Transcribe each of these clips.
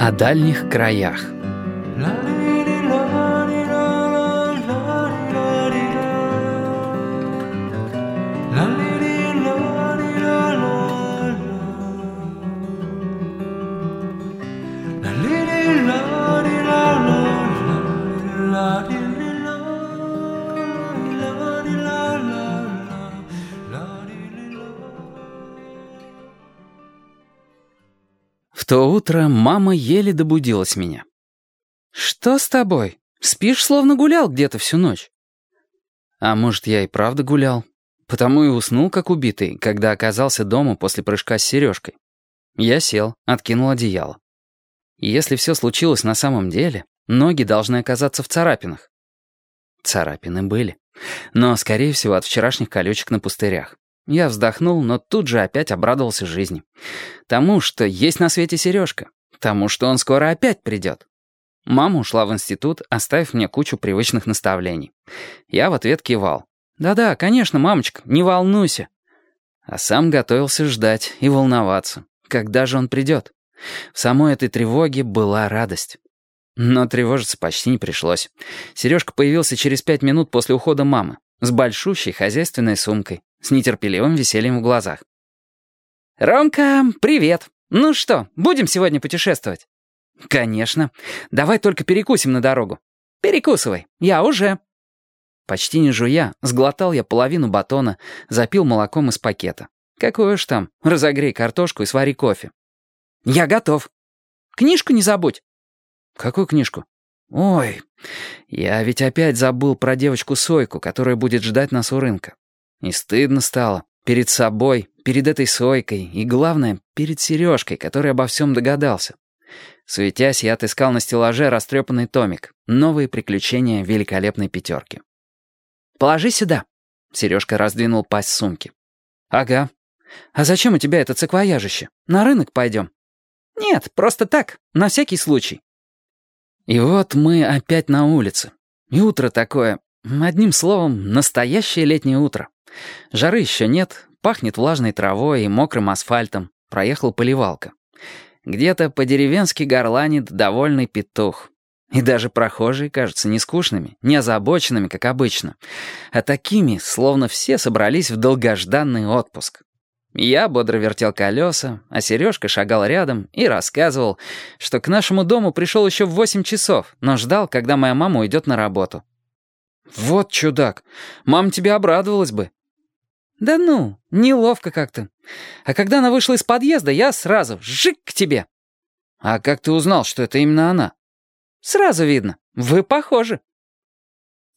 О дальних краях. То утро мама еле добудилась меня. «Что с тобой? Спишь, словно гулял где-то всю ночь?» А может, я и правда гулял. Потому и уснул, как убитый, когда оказался дома после прыжка с сережкой. Я сел, откинул одеяло. И если все случилось на самом деле, ноги должны оказаться в царапинах. Царапины были. Но, скорее всего, от вчерашних колючек на пустырях. Я вздохнул, но тут же опять обрадовался жизни. Тому, что есть на свете сережка. Тому, что он скоро опять придет. Мама ушла в институт, оставив мне кучу привычных наставлений. Я в ответ кивал. «Да-да, конечно, мамочка, не волнуйся». А сам готовился ждать и волноваться. Когда же он придет? В самой этой тревоге была радость. Но тревожиться почти не пришлось. Сережка появился через пять минут после ухода мамы, с большущей хозяйственной сумкой, с нетерпеливым весельем в глазах. «Ромка, привет! Ну что, будем сегодня путешествовать?» «Конечно. Давай только перекусим на дорогу». «Перекусывай, я уже». Почти не жуя, сглотал я половину батона, запил молоком из пакета. Какое ж там, разогрей картошку и свари кофе. «Я готов. Книжку не забудь». «Какую книжку?» «Ой, я ведь опять забыл про девочку Сойку, которая будет ждать нас у рынка. И стыдно стало. Перед собой, перед этой Сойкой и, главное, перед Сережкой, который обо всем догадался. Суетясь, я отыскал на стеллаже растрепанный томик «Новые приключения великолепной пятерки». «Положи сюда». Сережка раздвинул пасть сумки. «Ага. А зачем у тебя это циквояжище? На рынок пойдем?» «Нет, просто так, на всякий случай». И вот мы опять на улице. И утро такое, одним словом, настоящее летнее утро. Жары еще нет, пахнет влажной травой и мокрым асфальтом. Проехал поливалка. Где-то по-деревенски горланит довольный петух. И даже прохожие кажутся не скучными, не озабоченными, как обычно, а такими, словно все собрались в долгожданный отпуск. Я бодро вертел колеса, а Сережка шагал рядом и рассказывал, что к нашему дому пришел еще в восемь часов, но ждал, когда моя мама уйдет на работу. «Вот чудак! Мама тебе обрадовалась бы!» «Да ну, неловко как-то. А когда она вышла из подъезда, я сразу «жик к тебе». «А как ты узнал, что это именно она?» Сразу видно. Вы похожи».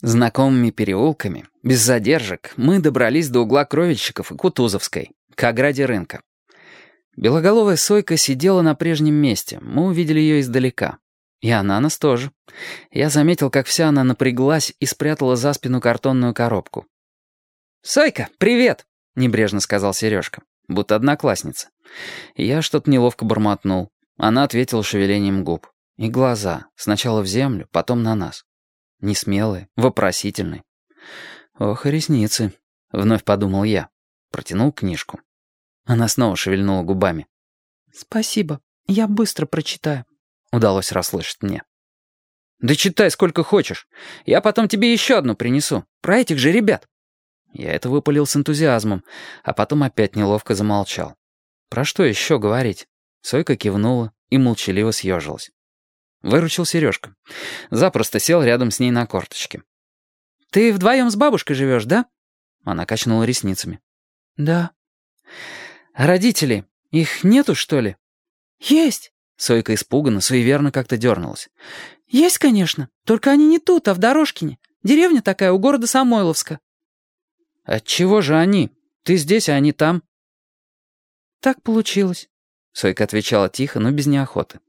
Знакомыми переулками, без задержек, мы добрались до угла Кровельщиков и Кутузовской, к ограде рынка. Белоголовая сойка сидела на прежнем месте, мы увидели ее издалека. И она нас тоже. Я заметил, как вся она напряглась и спрятала за спину картонную коробку. «Сойка, привет!» — небрежно сказал Сережка, будто одноклассница. Я что-то неловко бормотнул. Она ответила шевелением губ. И глаза, сначала в землю, потом на нас. Несмелые, вопросительные. «Ох, ресницы», — вновь подумал я. Протянул книжку. Она снова шевельнула губами. «Спасибо, я быстро прочитаю», — удалось расслышать мне. «Да читай сколько хочешь. Я потом тебе еще одну принесу. Про этих же ребят». Я это выпалил с энтузиазмом, а потом опять неловко замолчал. Про что еще говорить? Сойка кивнула и молчаливо съежилась. Выручил Сережка. Запросто сел рядом с ней на корточке. «Ты вдвоем с бабушкой живешь, да?» Она качнула ресницами. «Да». «А родители? Их нету, что ли?» «Есть». Сойка испуганно, суеверно как-то дернулась. «Есть, конечно. Только они не тут, а в Дорожкине. Деревня такая у города Самойловска». «Отчего же они? Ты здесь, а они там?» «Так получилось», — Сойка отвечала тихо, но без неохоты.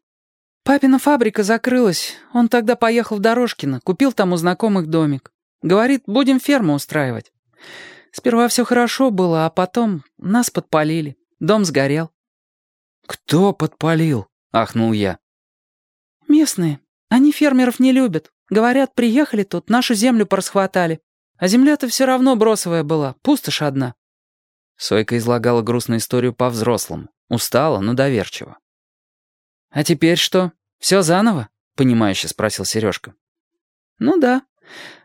«Папина фабрика закрылась. Он тогда поехал в Дорожкино, купил там у знакомых домик. Говорит, будем ферму устраивать. Сперва все хорошо было, а потом нас подпалили. Дом сгорел». «Кто подпалил?» — ахнул я. «Местные. Они фермеров не любят. Говорят, приехали тут, нашу землю порасхватали. А земля-то все равно бросовая была, пустошь одна». Сойка излагала грустную историю по-взрослому. Устала, но доверчиво. «А теперь что? Все заново?» — понимающе спросил Сережка. «Ну да.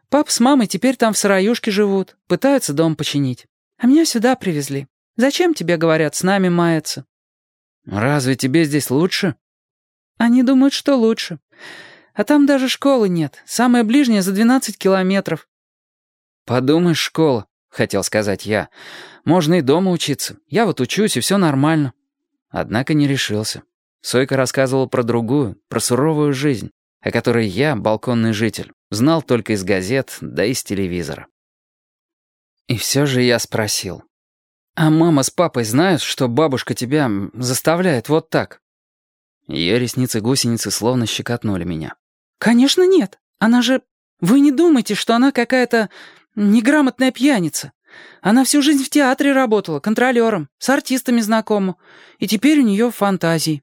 Папа с мамой теперь там в сыроюшке живут, пытаются дом починить. А меня сюда привезли. Зачем тебе, говорят, с нами маяться?» «Разве тебе здесь лучше?» «Они думают, что лучше. А там даже школы нет. Самая ближняя за 12 километров». «Подумаешь, школа», — хотел сказать я. «Можно и дома учиться. Я вот учусь, и все нормально». Однако не решился. Сойка рассказывала про другую, про суровую жизнь, о которой я, балконный житель, знал только из газет, да из телевизора. И все же я спросил. «А мама с папой знают, что бабушка тебя заставляет вот так?» Ее ресницы-гусеницы словно щекотнули меня. «Конечно нет. Она же... Вы не думайте, что она какая-то неграмотная пьяница. Она всю жизнь в театре работала, контролером, с артистами знакома. И теперь у нее фантазии.